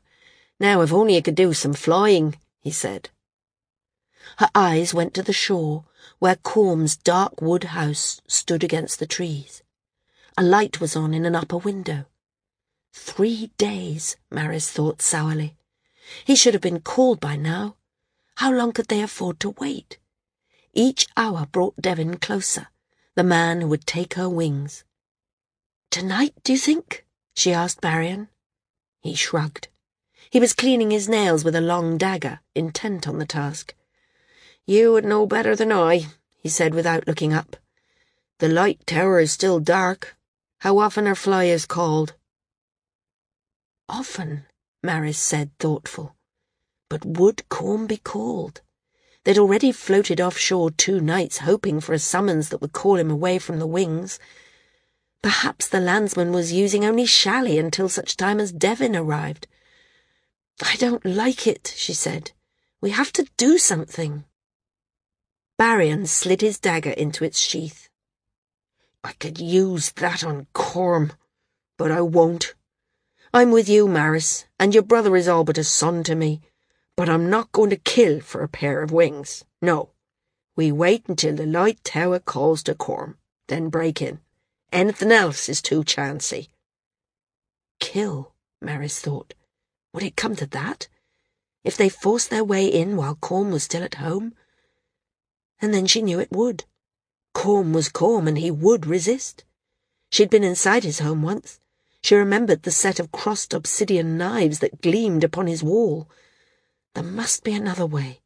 Now, if only you could do some flying, he said. Her eyes went to the shore, where Corm's dark wood house stood against the trees. A light was on in an upper window. Three days, Maris thought sourly. He should have been called by now. How long could they afford to wait? Each hour brought Devon closer, the man who would take her wings. Tonight, do you think? she asked Barrion. He shrugged. He was cleaning his nails with a long dagger, intent on the task. You would know better than I, he said without looking up. The light tower is still dark. How often are flyers called? Often, Maris said, thoughtful. But would Corm be called? They'd already floated offshore two nights, hoping for a summons that would call him away from the wings. Perhaps the landsman was using only Shally until such time as Devon arrived. I don't like it, she said. We have to do something. Barrion slid his dagger into its sheath. I could use that on Corm, but I won't. I'm with you, Maris, and your brother is all but a son to me, but I'm not going to kill for a pair of wings. No. We wait until the light tower calls to Corm, then break in. Anything else is too chancy. Kill, Maris thought. Would it come to that? If they forced their way in while Corm was still at home? And then she knew it would. Corm was Corm, and he would resist. She'd been inside his home once. She remembered the set of crossed obsidian knives that gleamed upon his wall. There must be another way.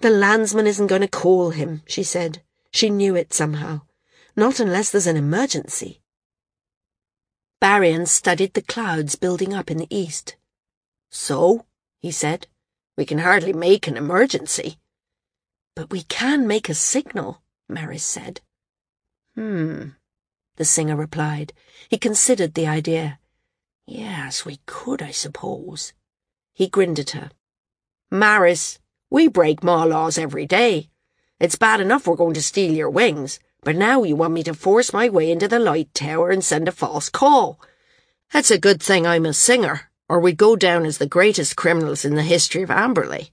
The landsman isn't going to call him, she said. She knew it somehow. Not unless there's an emergency. Barrion studied the clouds building up in the east. So, he said, we can hardly make an emergency. But we can make a signal, Maris said. Hmm the singer replied. He considered the idea. Yes, we could, I suppose. He grinned at her. Maris, we break more laws every day. It's bad enough we're going to steal your wings, but now you want me to force my way into the light tower and send a false call. That's a good thing I'm a singer, or we'd go down as the greatest criminals in the history of Amberley.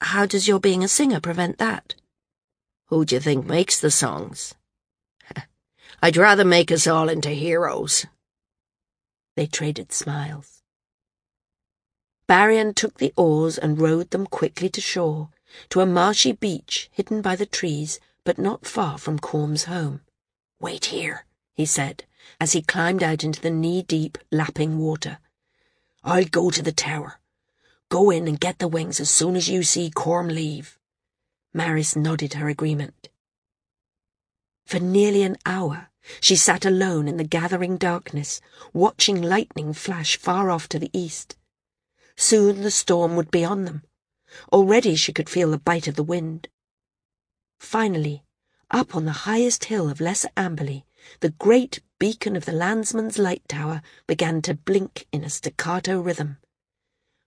How does your being a singer prevent that? Who do you think makes the songs? I'd rather make us all into heroes. They traded smiles. Barrion took the oars and rowed them quickly to shore, to a marshy beach hidden by the trees, but not far from Corm's home. Wait here, he said, as he climbed out into the knee-deep, lapping water. I'll go to the tower. Go in and get the wings as soon as you see Corm leave. Maris nodded her agreement. For nearly an hour, she sat alone in the gathering darkness, watching lightning flash far off to the east. Soon the storm would be on them. Already she could feel the bite of the wind. Finally, up on the highest hill of Lesser Amberley, the great beacon of the landsman's light tower began to blink in a staccato rhythm.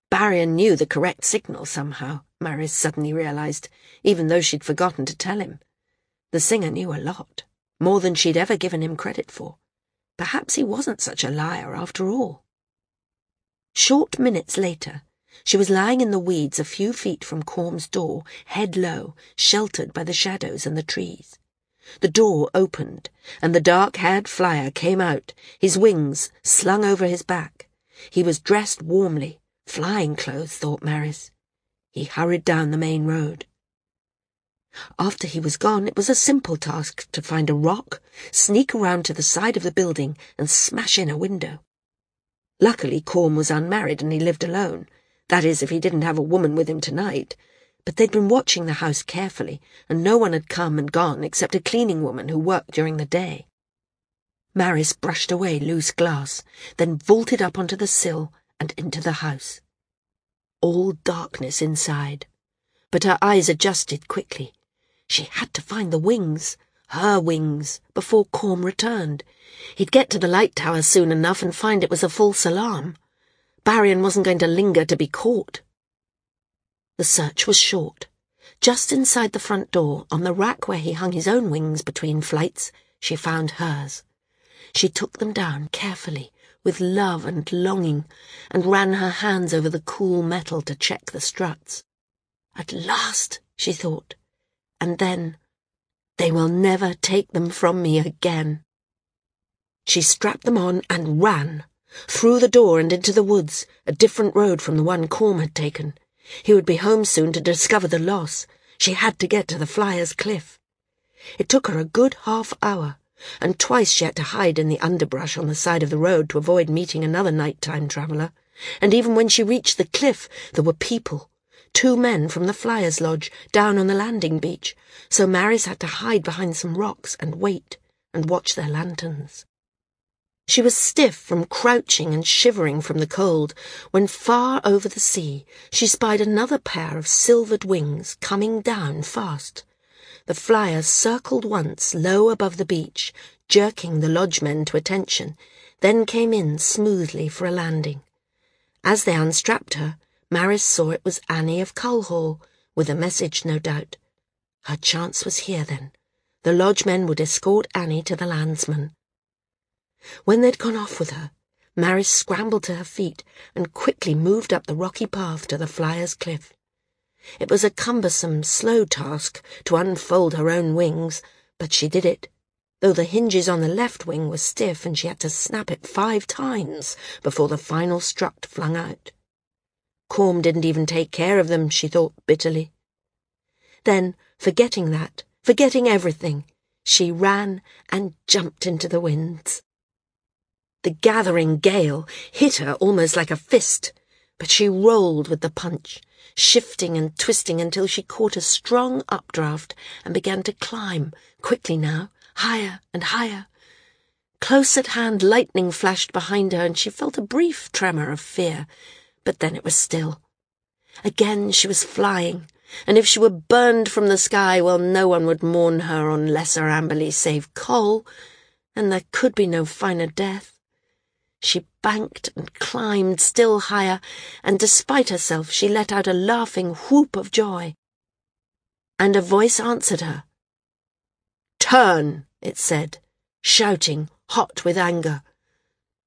Barrion knew the correct signal somehow, Maris suddenly realized, even though she'd forgotten to tell him. The singer knew a lot more than she'd ever given him credit for. Perhaps he wasn't such a liar after all. Short minutes later, she was lying in the weeds a few feet from Corm's door, head low, sheltered by the shadows and the trees. The door opened, and the dark-haired flyer came out, his wings slung over his back. He was dressed warmly, flying clothes, thought Maris. He hurried down the main road. After he was gone, it was a simple task to find a rock, sneak around to the side of the building, and smash in a window. Luckily, Corm was unmarried and he lived alone. That is, if he didn't have a woman with him tonight. But they'd been watching the house carefully, and no one had come and gone except a cleaning woman who worked during the day. Maris brushed away loose glass, then vaulted up onto the sill and into the house. All darkness inside. But her eyes adjusted quickly. She had to find the wings her wings, before Corm returned. He'd get to the light tower soon enough and find it was a false alarm. Barrion wasn't going to linger to be caught. The search was short. Just inside the front door, on the rack where he hung his own wings between flights, she found hers. She took them down carefully, with love and longing, and ran her hands over the cool metal to check the struts. At last, she thought, and then they will never take them from me again. She strapped them on and ran, through the door and into the woods, a different road from the one Corm had taken. He would be home soon to discover the loss. She had to get to the Flyer's Cliff. It took her a good half hour, and twice she had to hide in the underbrush on the side of the road to avoid meeting another nighttime traveller. And even when she reached the cliff, there were people, two men from the Flyers' Lodge down on the landing beach, so Maris had to hide behind some rocks and wait and watch their lanterns. She was stiff from crouching and shivering from the cold when far over the sea she spied another pair of silvered wings coming down fast. The flyer circled once low above the beach, jerking the lodgemen to attention, then came in smoothly for a landing. As they unstrapped her, Maris saw it was Annie of Culhall, with a message, no doubt. Her chance was here, then. The lodge men would escort Annie to the landsman. When they'd gone off with her, Maris scrambled to her feet and quickly moved up the rocky path to the flyer's cliff. It was a cumbersome, slow task to unfold her own wings, but she did it, though the hinges on the left wing were stiff and she had to snap it five times before the final strut flung out. Corm didn't even take care of them, she thought bitterly. Then, forgetting that, forgetting everything, she ran and jumped into the winds. The gathering gale hit her almost like a fist, but she rolled with the punch, shifting and twisting until she caught a strong updraft and began to climb, quickly now, higher and higher. Close at hand lightning flashed behind her and she felt a brief tremor of fear but then it was still. Again she was flying, and if she were burned from the sky, well, no one would mourn her on Lesser Amberley save Coll, and there could be no finer death. She banked and climbed still higher, and despite herself she let out a laughing whoop of joy. And a voice answered her. Turn, it said, shouting, hot with anger.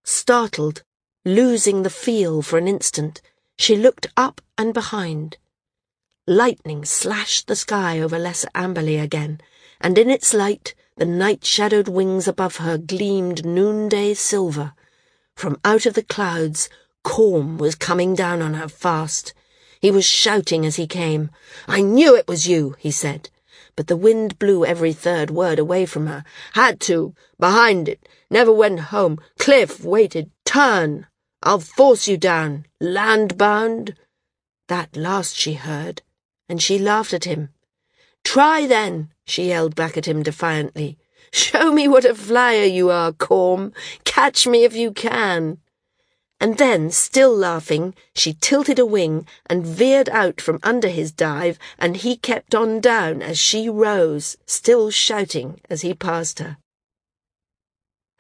Startled, Losing the feel for an instant, she looked up and behind. Lightning slashed the sky over Lesser Amberley again, and in its light the night-shadowed wings above her gleamed noonday silver. From out of the clouds, Corm was coming down on her fast. He was shouting as he came. I knew it was you, he said. But the wind blew every third word away from her. Had to. Behind it. Never went home. Cliff waited. Turn. I'll force you down, land-bound. That last she heard, and she laughed at him. Try then, she yelled back at him defiantly. Show me what a flyer you are, Corm. Catch me if you can. And then, still laughing, she tilted a wing and veered out from under his dive, and he kept on down as she rose, still shouting as he passed her.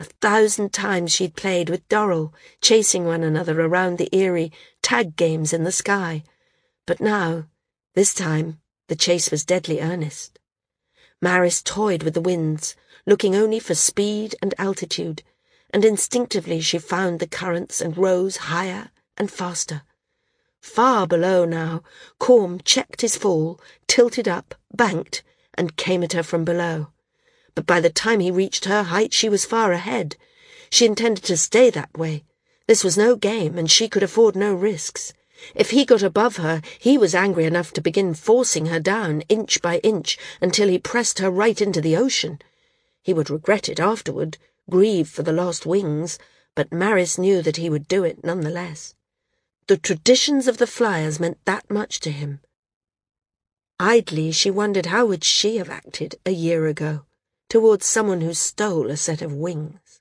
A thousand times she'd played with Dorrel, chasing one another around the eerie tag games in the sky. But now, this time, the chase was deadly earnest. Maris toyed with the winds, looking only for speed and altitude, and instinctively she found the currents and rose higher and faster. Far below now, Corm checked his fall, tilted up, banked, and came at her from below. But by the time he reached her height, she was far ahead. She intended to stay that way. This was no game, and she could afford no risks. If he got above her, he was angry enough to begin forcing her down inch by inch until he pressed her right into the ocean. He would regret it afterward, grieve for the lost wings, but Maris knew that he would do it none the less. The traditions of the Flyers meant that much to him. Idly she wondered how would she have acted a year ago towards someone who stole a set of wings.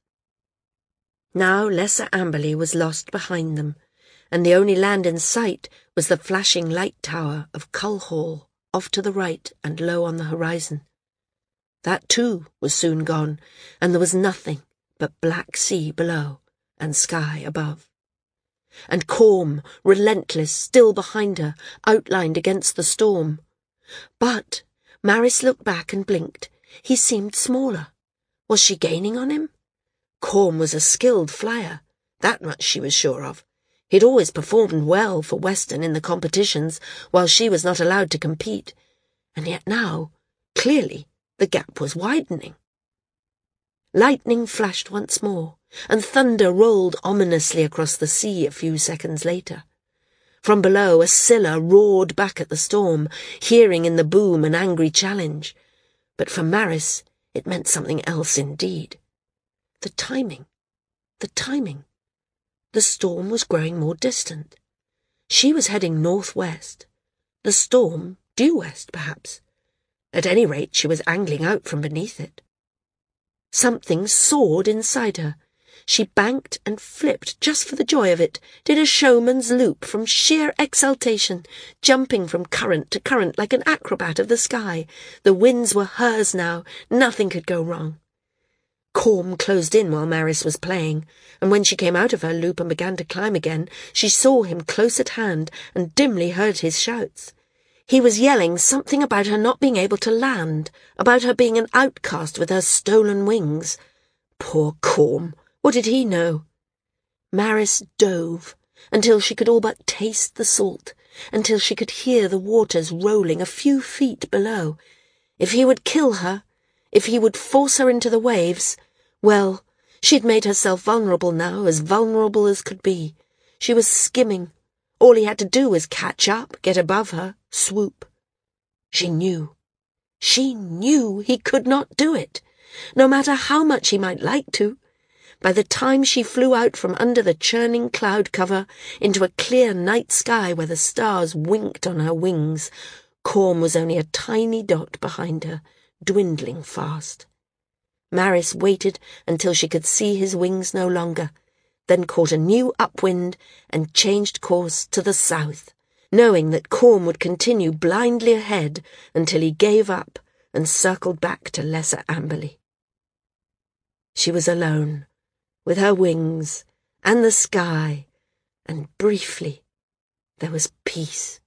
Now Lesser Amberley was lost behind them, and the only land in sight was the flashing light tower of Cull Hall, off to the right and low on the horizon. That too was soon gone, and there was nothing but black sea below and sky above. And Corm, relentless, still behind her, outlined against the storm. But Maris looked back and blinked. He seemed smaller. Was she gaining on him? Corm was a skilled flyer. That much she was sure of. He'd always performed well for Weston in the competitions, while she was not allowed to compete. And yet now, clearly, the gap was widening. Lightning flashed once more, and thunder rolled ominously across the sea a few seconds later. From below, a Scylla roared back at the storm, hearing in the boom an angry challenge. But for Maris, it meant something else indeed. The timing. The timing. The storm was growing more distant. She was heading northwest. The storm due west, perhaps. At any rate, she was angling out from beneath it. Something soared inside her. She banked and flipped just for the joy of it, did a showman's loop from sheer exultation, jumping from current to current like an acrobat of the sky. The winds were hers now. Nothing could go wrong. Corm closed in while Maris was playing, and when she came out of her loop and began to climb again, she saw him close at hand and dimly heard his shouts. He was yelling something about her not being able to land, about her being an outcast with her stolen wings. Poor Corm! What did he know? Maris dove until she could all but taste the salt, until she could hear the waters rolling a few feet below. If he would kill her, if he would force her into the waves, well, she'd made herself vulnerable now, as vulnerable as could be. She was skimming. All he had to do was catch up, get above her swoop. She knew. She knew he could not do it, no matter how much he might like to. By the time she flew out from under the churning cloud cover into a clear night sky where the stars winked on her wings, Corm was only a tiny dot behind her, dwindling fast. Maris waited until she could see his wings no longer, then caught a new upwind and changed course to the south knowing that Corm would continue blindly ahead until he gave up and circled back to Lesser Amberley. She was alone, with her wings and the sky, and briefly there was peace.